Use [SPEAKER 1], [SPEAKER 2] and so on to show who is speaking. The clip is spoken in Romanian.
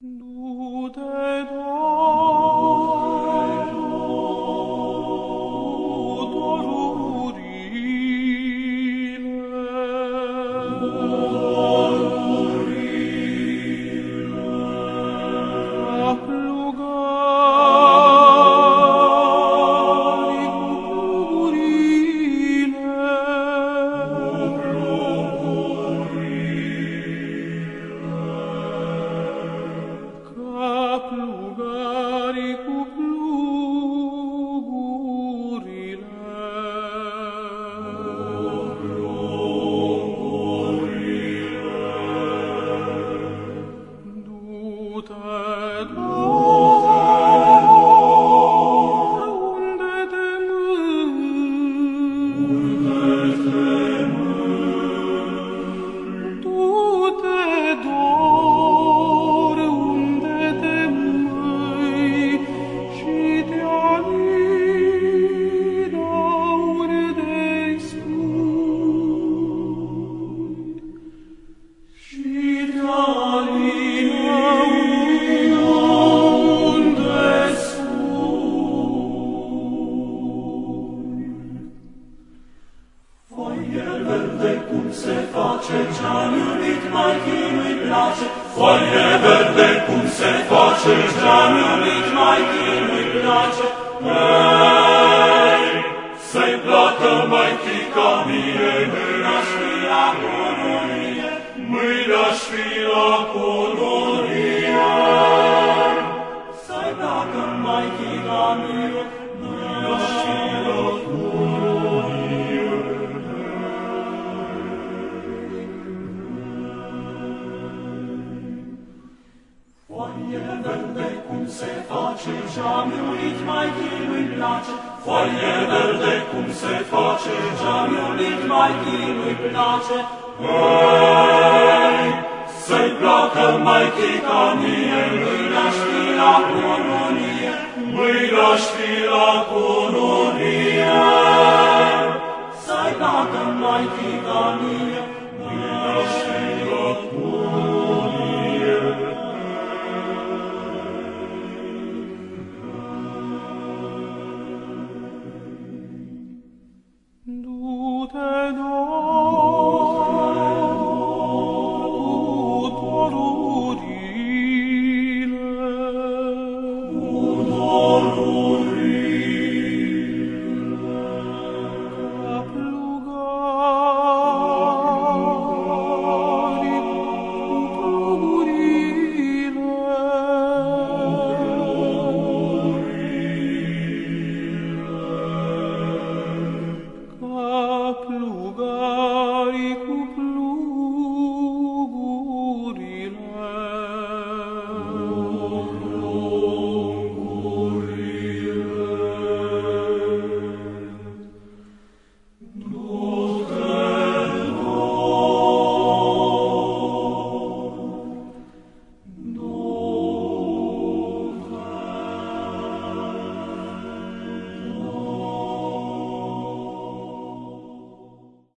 [SPEAKER 1] No. se face ce-a iubit mai chinui place. Foaie verde, cum se face ce-a iubit mai chinui place. Ei, să-i placă mai chica mie, mâna-și fi la colonie, mâna-și fi la colonie. Să-i placă mai chica mie, El verde cum se face și-a miulit mai chinui place. Foaie verde cum se face și-a miulit mai chinui place. Ei, să-i placă mai chica mie, lui la știla coronie, lui la știla coronie. Să-i placă mai chica mie,